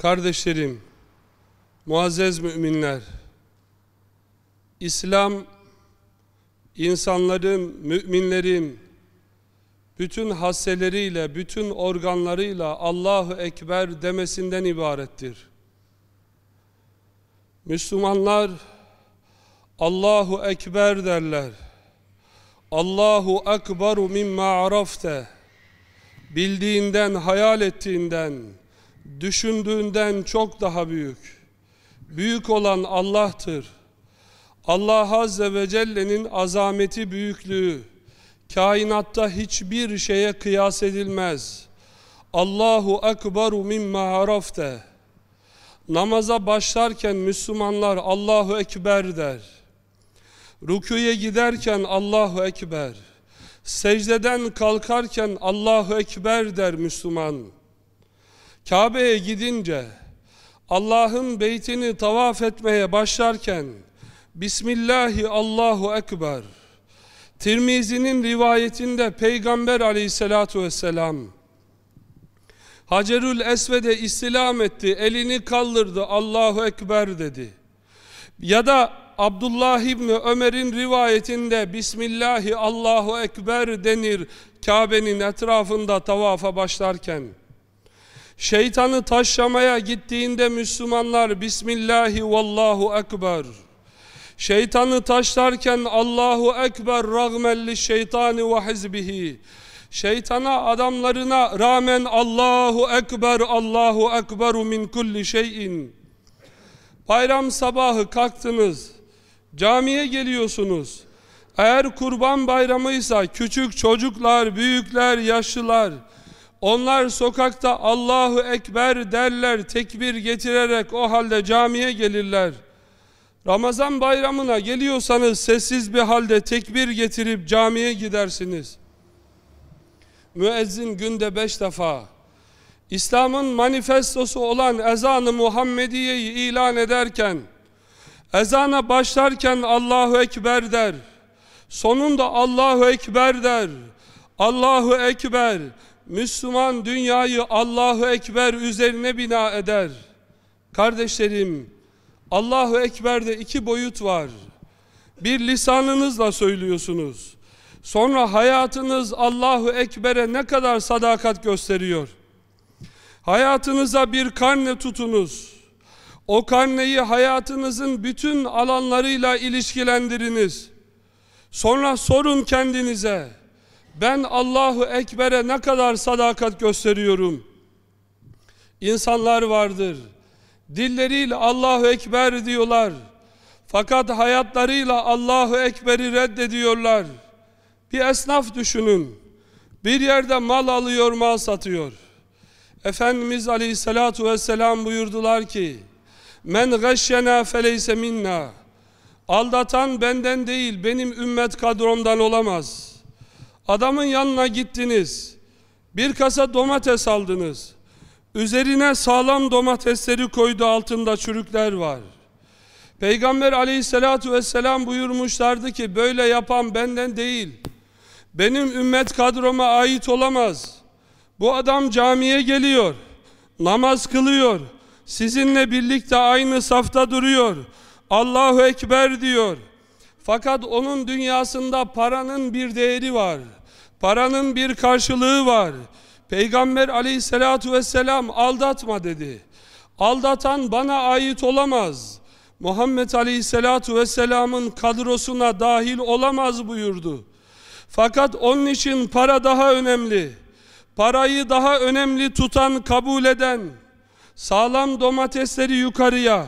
Kardeşlerim, muazzez müminler, İslam, insanların, müminlerin, bütün hasseleriyle, bütün organlarıyla Allahu Ekber demesinden ibarettir. Müslümanlar Allahu Ekber derler. Allahu Ekberu mimma arafte. Bildiğinden, hayal ettiğinden, düşündüğünden çok daha büyük. Büyük olan Allah'tır. Allah Azze ve Celle'nin azameti, büyüklüğü, kainatta hiçbir şeye kıyas edilmez. Allahu Ekberu mimma arafte. Namaza başlarken Müslümanlar Allahu Ekber der. Rüküye giderken Allahu Ekber. Secdeden kalkarken Allahu Ekber der Müslüman. Kabe'ye gidince Allah'ın beytini tavaf etmeye başlarken Bismillahi Allahu Ekber. Tirmizi'nin rivayetinde Peygamber aleyhissalatu vesselam Hacerül Esved'e istilam etti, elini kaldırdı, Allahu Ekber dedi. Ya da Abdullah İbni Ömer'in rivayetinde Bismillahi Allahu Ekber denir Kabe'nin etrafında tavafa başlarken. Şeytanı taşlamaya gittiğinde Müslümanlar Bismillahi Vallahu Ekber. Şeytanı taşlarken Allahu Ekber ragmelli şeytani ve hizbihi. Şeytana adamlarına rağmen Allahu Ekber Allahu Ekberu min kulli şeyin. Bayram sabahı kalktınız. Camiye geliyorsunuz. Eğer kurban bayramıysa küçük çocuklar, büyükler, yaşlılar onlar sokakta Allahu Ekber derler tekbir getirerek o halde camiye gelirler. Ramazan bayramına geliyorsanız sessiz bir halde tekbir getirip camiye gidersiniz. Müezzin günde beş defa İslam'ın manifestosu olan ezanı Muhammediye'yi ilan ederken ezana başlarken Allahu Ekber der. Sonunda Allahu Ekber der. Allahu Ekber. Müslüman dünyayı Allahu Ekber üzerine bina eder. Kardeşlerim, Allahu Ekber'de iki boyut var. Bir lisanınızla söylüyorsunuz. Sonra hayatınız Allahu Ekber'e ne kadar sadakat gösteriyor. Hayatınıza bir karne tutunuz. O karneyi hayatınızın bütün alanlarıyla ilişkilendiriniz. Sonra sorun kendinize. Ben Allahu Ekber'e ne kadar sadakat gösteriyorum? İnsanlar vardır. Dilleriyle Allahu Ekber diyorlar. Fakat hayatlarıyla Allahu Ekber'i reddediyorlar. Bir esnaf düşünün. Bir yerde mal alıyor, mal satıyor. Efendimiz Aleyhisselatu Vesselam buyurdular ki, Men gâşyenâ feleyse minna. Aldatan benden değil, benim ümmet kadromdan olamaz. Adamın yanına gittiniz. Bir kasa domates aldınız. Üzerine sağlam domatesleri koydu altında çürükler var. Peygamber aleyhissalatu vesselam buyurmuşlardı ki böyle yapan benden değil. Benim ümmet kadroma ait olamaz. Bu adam camiye geliyor. Namaz kılıyor. Sizinle birlikte aynı safta duruyor. Allahu Ekber diyor. Fakat onun dünyasında paranın bir değeri var. Paranın bir karşılığı var. Peygamber aleyhissalatu vesselam aldatma dedi. Aldatan bana ait olamaz. Muhammed aleyhissalatu vesselamın kadrosuna dahil olamaz buyurdu. Fakat onun için para daha önemli. Parayı daha önemli tutan, kabul eden, sağlam domatesleri yukarıya,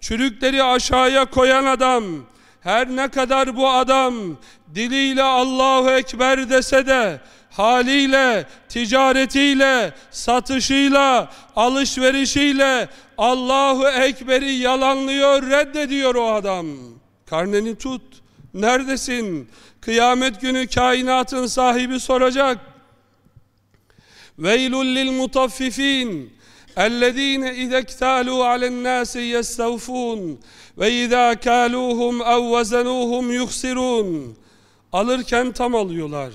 çürükleri aşağıya koyan adam, her ne kadar bu adam diliyle Allahu Ekber dese de, haliyle, ticaretiyle, satışıyla, alışverişiyle Allahu Ekber'i yalanlıyor, reddediyor o adam. Karneni tut. Neredesin? Kıyamet günü kainatın sahibi soracak. Veylul lil mutaffifin ellezine izektalu alen nasi yestevfun ve izâ kâluhum ev yuksirun. Alırken tam alıyorlar.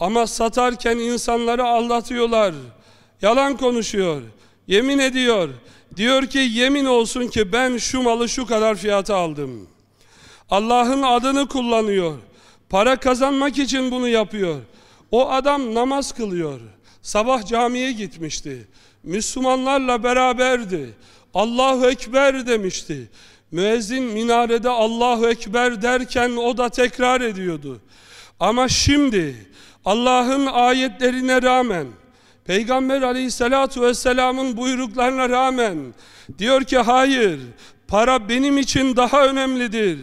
Ama satarken insanları aldatıyorlar. Yalan konuşuyor. Yemin ediyor. Diyor ki yemin olsun ki ben şu malı şu kadar fiyata aldım. Allah'ın adını kullanıyor. Para kazanmak için bunu yapıyor. O adam namaz kılıyor. Sabah camiye gitmişti. Müslümanlarla beraberdi. Allahu Ekber demişti. Müezzin minarede Allahu Ekber derken o da tekrar ediyordu. Ama şimdi Allah'ın ayetlerine rağmen Peygamber aleyhissalatu vesselamın buyruklarına rağmen diyor ki hayır para benim için daha önemlidir.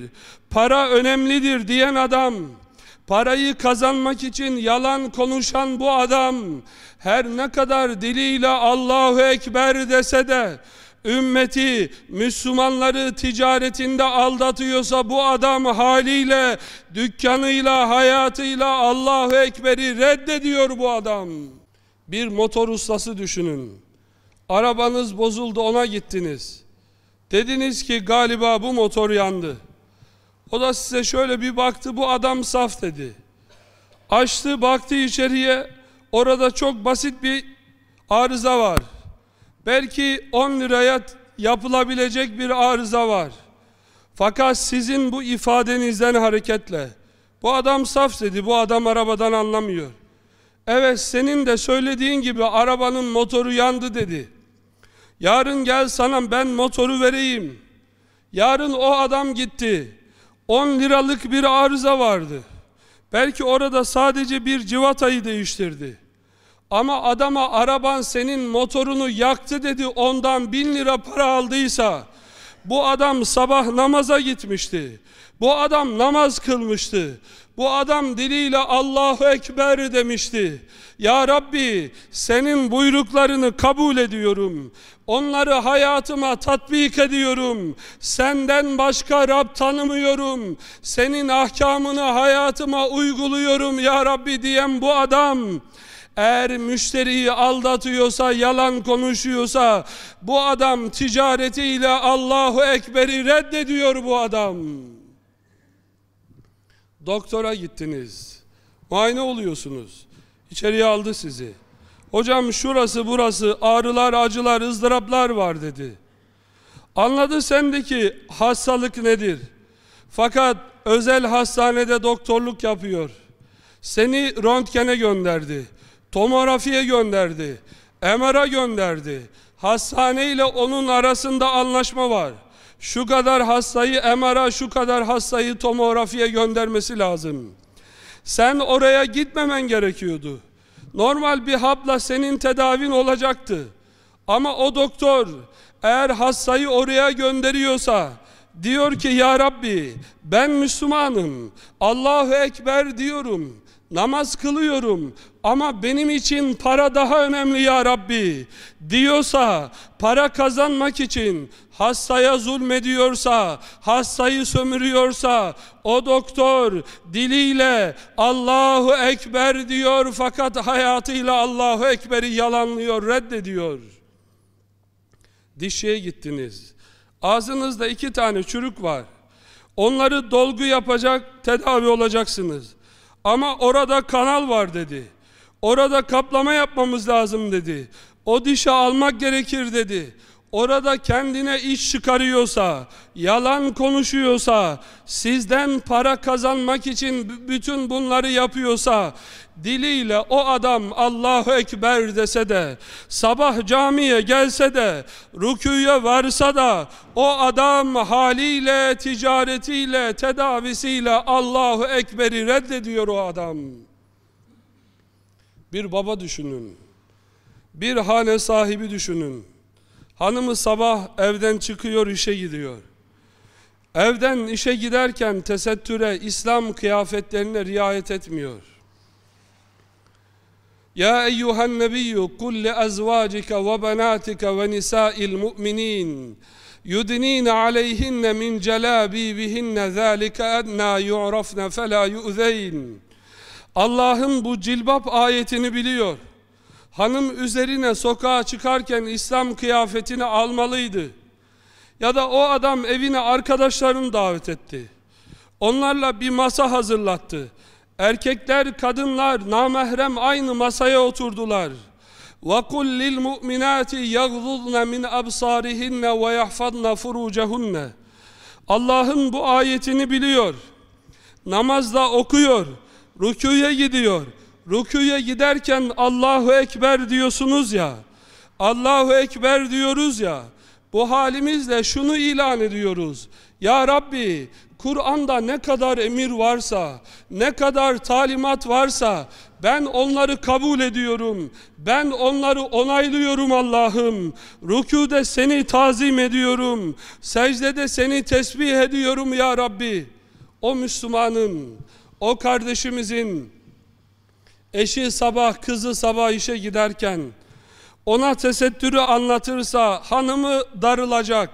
Para önemlidir diyen adam parayı kazanmak için yalan konuşan bu adam her ne kadar diliyle Allahu Ekber dese de ümmeti, Müslümanları ticaretinde aldatıyorsa bu adam haliyle, dükkanıyla, hayatıyla Allahu Ekber'i reddediyor bu adam. Bir motor ustası düşünün. Arabanız bozuldu ona gittiniz. Dediniz ki galiba bu motor yandı. O da size şöyle bir baktı bu adam saf dedi. Açtı baktı içeriye orada çok basit bir arıza var. Belki 10 liraya yapılabilecek bir arıza var. Fakat sizin bu ifadenizden hareketle bu adam saf dedi bu adam arabadan anlamıyor. Evet senin de söylediğin gibi arabanın motoru yandı dedi. Yarın gel sana ben motoru vereyim. Yarın o adam gitti. 10 liralık bir arıza vardı. Belki orada sadece bir civatayı değiştirdi. Ama adama araban senin motorunu yaktı dedi ondan bin lira para aldıysa bu adam sabah namaza gitmişti. Bu adam namaz kılmıştı. Bu adam diliyle Allahu Ekber demişti. Ya Rabbi senin buyruklarını kabul ediyorum. Onları hayatıma tatbik ediyorum. Senden başka Rab tanımıyorum. Senin ahkamını hayatıma uyguluyorum ya Rabbi diyen bu adam eğer müşteriyi aldatıyorsa, yalan konuşuyorsa bu adam ticaretiyle Allahu Ekber'i reddediyor bu adam. Doktora gittiniz. Muayene oluyorsunuz. İçeriye aldı sizi. Hocam şurası burası ağrılar, acılar, ızdıraplar var dedi. Anladı sendeki hastalık nedir? Fakat özel hastanede doktorluk yapıyor. Seni röntgene gönderdi. Tomografiye gönderdi. MR'a gönderdi. Hastane ile onun arasında anlaşma var. Şu kadar hastayı MR'a, şu kadar hastayı tomografiye göndermesi lazım. Sen oraya gitmemen gerekiyordu. Normal bir hapla senin tedavin olacaktı. Ama o doktor eğer hastayı oraya gönderiyorsa diyor ki ya Rabbi ben Müslümanım. Allahu Ekber diyorum. Namaz kılıyorum ama benim için para daha önemli ya Rabbi diyorsa, para kazanmak için hastaya zulmediyorsa, hastayı sömürüyorsa, o doktor diliyle Allahu Ekber diyor fakat hayatıyla Allahu Ekber'i yalanlıyor, reddediyor. Dişçiye gittiniz. Ağzınızda iki tane çürük var. Onları dolgu yapacak, tedavi olacaksınız. Ama orada kanal var dedi. Orada kaplama yapmamız lazım dedi. O dişi almak gerekir dedi. Orada kendine iş çıkarıyorsa, yalan konuşuyorsa, sizden para kazanmak için bütün bunları yapıyorsa, diliyle o adam Allahu Ekber dese de, sabah camiye gelse de, rüküye varsa da, o adam haliyle, ticaretiyle, tedavisiyle Allahu Ekber'i reddediyor o adam. Bir baba düşünün. Bir hane sahibi düşünün. Hanımı sabah evden çıkıyor işe gidiyor. Evden işe giderken tesettüre, İslam kıyafetlerine riayet etmiyor. Kul li azvacike ve benatika ve nisa'il mu'minin yudnine aleyhinne min celabibihinne zâlike ednâ yu'rafne felâ yu'zeyn Allah'ın bu cilbap ayetini biliyor. Hanım üzerine sokağa çıkarken İslam kıyafetini almalıydı. Ya da o adam evine arkadaşlarını davet etti. Onlarla bir masa hazırlattı. Erkekler, kadınlar, namahrem aynı masaya oturdular. وَقُلْ لِلْمُؤْمِنَاتِ يَغْضُضْنَ مِنْ أَبْصَارِهِنَّ وَيَحْفَظْنَ فُرُوجَهُنَّ Allah'ın bu ayetini biliyor. Namazda okuyor. Rüküye gidiyor. Rüküye giderken Allahu Ekber diyorsunuz ya. Allahu Ekber diyoruz ya. Bu halimizle şunu ilan ediyoruz. Ya Rabbi Kur'an'da ne kadar emir varsa, ne kadar talimat varsa ben onları kabul ediyorum. Ben onları onaylıyorum Allah'ım. Rükûde seni tazim ediyorum. Secdede seni tesbih ediyorum ya Rabbi. O Müslümanın, o kardeşimizin eşi sabah, kızı sabah işe giderken ona tesettürü anlatırsa hanımı darılacak,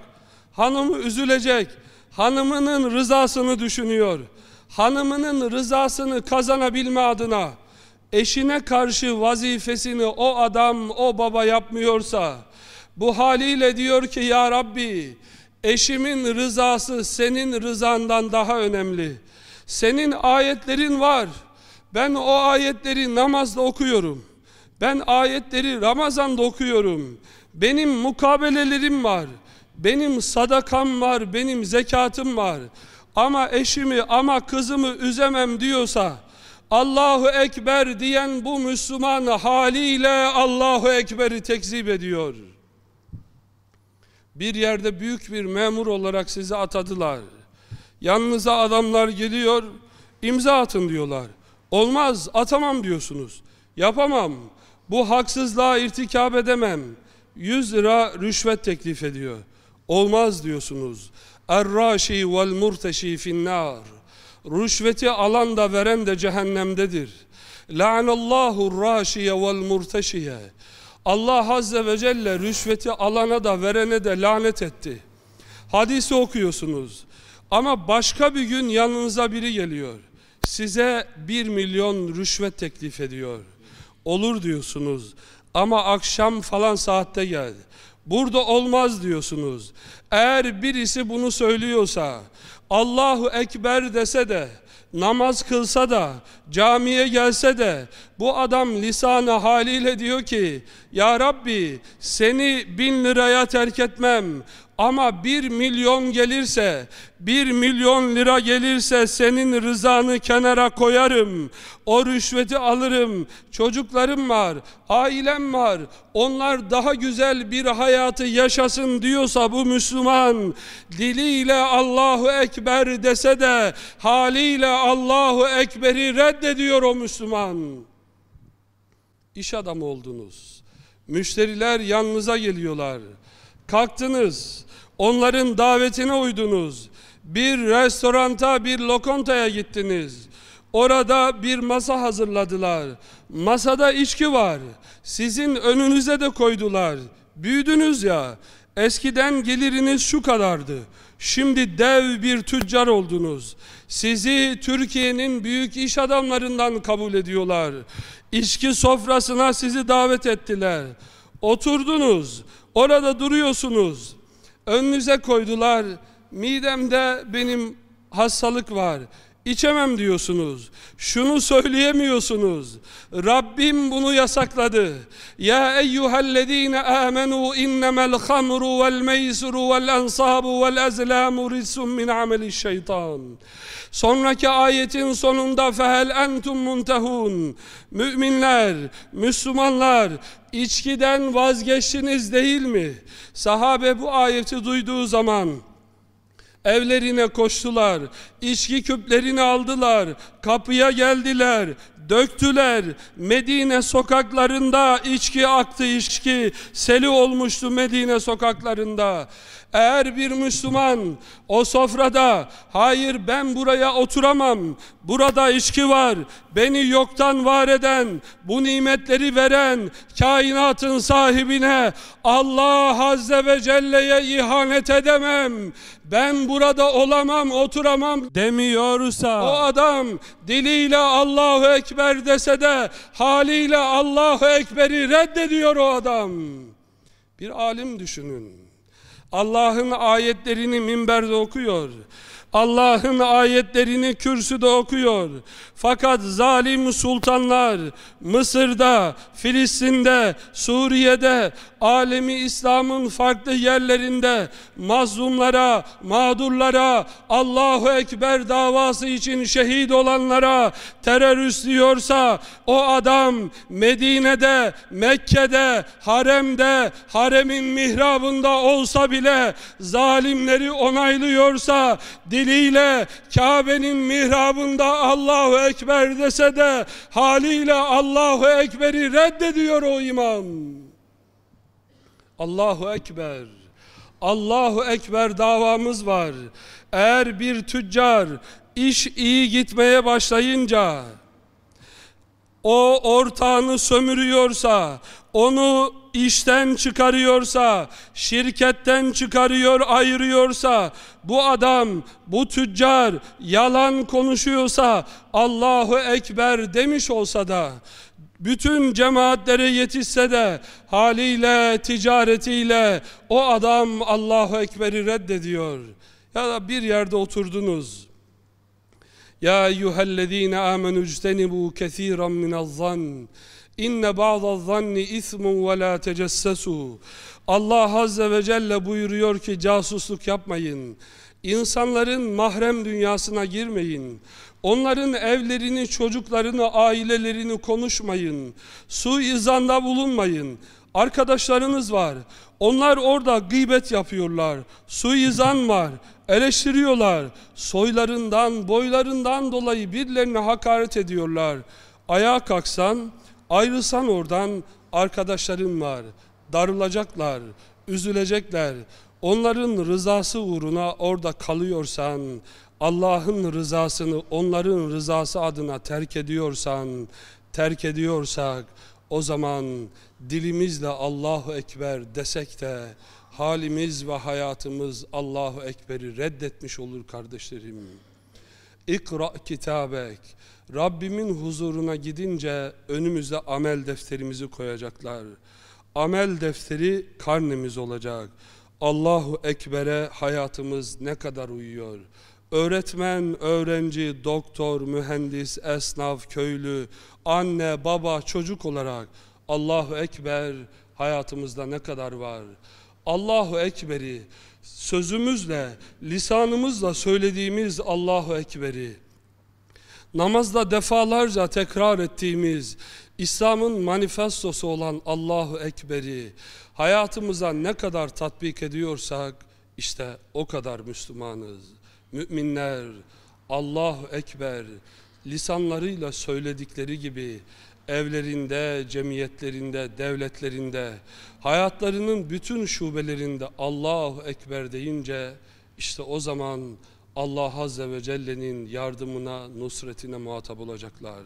hanımı üzülecek, hanımının rızasını düşünüyor. Hanımının rızasını kazanabilme adına eşine karşı vazifesini o adam, o baba yapmıyorsa bu haliyle diyor ki ya Rabbi eşimin rızası senin rızandan daha önemli. Senin ayetlerin var. Ben o ayetleri namazda okuyorum. Ben ayetleri Ramazan'da okuyorum. Benim mukabelelerim var. Benim sadakam var, benim zekatım var. Ama eşimi ama kızımı üzemem diyorsa Allahu Ekber diyen bu Müslüman haliyle Allahu Ekber'i tekzip ediyor. Bir yerde büyük bir memur olarak sizi atadılar. Yanınıza adamlar geliyor, imza atın diyorlar. Olmaz, atamam diyorsunuz. Yapamam. Bu haksızlığa irtikap edemem. 100 lira rüşvet teklif ediyor. Olmaz diyorsunuz. Er-raşi vel murteşi finnar. Rüşveti alan da veren de cehennemdedir. La'anallahu raşiye vel murteşiye. Allah Azze ve Celle rüşveti alana da verene de lanet etti. Hadisi okuyorsunuz. Ama başka bir gün yanınıza biri geliyor. Size bir milyon rüşvet teklif ediyor. Olur diyorsunuz. Ama akşam falan saatte gel. Burada olmaz diyorsunuz. Eğer birisi bunu söylüyorsa, Allahu Ekber dese de, namaz kılsa da, camiye gelse de, bu adam lisanı haliyle diyor ki, Ya Rabbi seni bin liraya terk etmem, ama bir milyon gelirse, bir milyon lira gelirse senin rızanı kenara koyarım. O rüşveti alırım. Çocuklarım var, ailem var. Onlar daha güzel bir hayatı yaşasın diyorsa bu Müslüman diliyle Allahu Ekber dese de haliyle Allahu Ekber'i reddediyor o Müslüman. İş adamı oldunuz. Müşteriler yanınıza geliyorlar. Kalktınız. Onların davetine uydunuz. Bir restoranta, bir lokantaya gittiniz. Orada bir masa hazırladılar. Masada içki var. Sizin önünüze de koydular. Büyüdünüz ya. Eskiden geliriniz şu kadardı. Şimdi dev bir tüccar oldunuz. Sizi Türkiye'nin büyük iş adamlarından kabul ediyorlar. İçki sofrasına sizi davet ettiler. Oturdunuz. Orada duruyorsunuz. Önünüze koydular. Midemde benim hastalık var. İçemem diyorsunuz. Şunu söyleyemiyorsunuz. Rabbim bunu yasakladı. Ya eyyühellezine amenu innemel hamru vel meysru vel ansabu vel ezlamu rizsun min ameli şeytan. Sonraki ayetin sonunda fehel entum muntehun. Müminler, Müslümanlar içkiden vazgeçtiniz değil mi? Sahabe bu ayeti duyduğu zaman Evlerine koştular, içki küplerini aldılar, kapıya geldiler, döktüler. Medine sokaklarında içki aktı içki, seli olmuştu Medine sokaklarında. Eğer bir Müslüman o sofrada hayır ben buraya oturamam, burada içki var, beni yoktan var eden, bu nimetleri veren kainatın sahibine Allah Azze ve Celle'ye ihanet edemem, ben burada olamam, oturamam demiyorsa o adam diliyle Allahu Ekber dese de haliyle Allahu Ekber'i reddediyor o adam. Bir alim düşünün. Allah'ın ayetlerini minberde okuyor. Allah'ın ayetlerini kürsüde okuyor. Fakat zalim sultanlar Mısır'da, Filistin'de, Suriye'de, alemi İslam'ın farklı yerlerinde mazlumlara, mağdurlara, Allahu Ekber davası için şehit olanlara terörist diyorsa o adam Medine'de, Mekke'de, haremde, haremin mihrabında olsa bile zalimleri onaylıyorsa diliyle Kabe'nin mihrabında Allahu Ekber dese de haliyle Allahu Ekber'i reddediyor o imam. Allahu Ekber. Allahu Ekber davamız var. Eğer bir tüccar iş iyi gitmeye başlayınca o ortağını sömürüyorsa, onu işten çıkarıyorsa, şirketten çıkarıyor, ayırıyorsa, bu adam, bu tüccar yalan konuşuyorsa, Allahu Ekber demiş olsa da, bütün cemaatlere yetişse de haliyle, ticaretiyle o adam Allahu Ekber'i reddediyor. Ya da bir yerde oturdunuz. Ya eyyühellezine amenu ictenibu kethiren minel-zann. İnne ba'da'z-zanni ismun ve la tecessesu. Allah azze ve celle buyuruyor ki casusluk yapmayın. İnsanların mahrem dünyasına girmeyin. Onların evlerini, çocuklarını, ailelerini konuşmayın. Suizanda bulunmayın. Arkadaşlarınız var. Onlar orada gıybet yapıyorlar. Suizan var. Eleştiriyorlar. Soylarından, boylarından dolayı birilerine hakaret ediyorlar. Ayağa kalksan, ayrılsan oradan arkadaşların var. Darılacaklar, üzülecekler. Onların rızası uğruna orada kalıyorsan, Allah'ın rızasını onların rızası adına terk ediyorsan, terk ediyorsak, o zaman dilimizle Allahu Ekber desek de halimiz ve hayatımız Allahu Ekber'i reddetmiş olur kardeşlerim. İkra kitabek. Rabbimin huzuruna gidince önümüze amel defterimizi koyacaklar. Amel defteri karnemiz olacak. Allahu Ekber'e hayatımız ne kadar uyuyor. Öğretmen, öğrenci, doktor, mühendis, esnaf, köylü, anne, baba, çocuk olarak Allahu Ekber hayatımızda ne kadar var? Allahu Ekber'i sözümüzle, lisanımızla söylediğimiz Allahu Ekber'i namazda defalarca tekrar ettiğimiz İslam'ın manifestosu olan Allahu Ekber'i hayatımıza ne kadar tatbik ediyorsak işte o kadar Müslümanız. Müminler Allahu Ekber lisanlarıyla söyledikleri gibi evlerinde, cemiyetlerinde, devletlerinde, hayatlarının bütün şubelerinde Allahu Ekber deyince işte o zaman Allah Azze ve Celle'nin yardımına, nusretine muhatap olacaklar.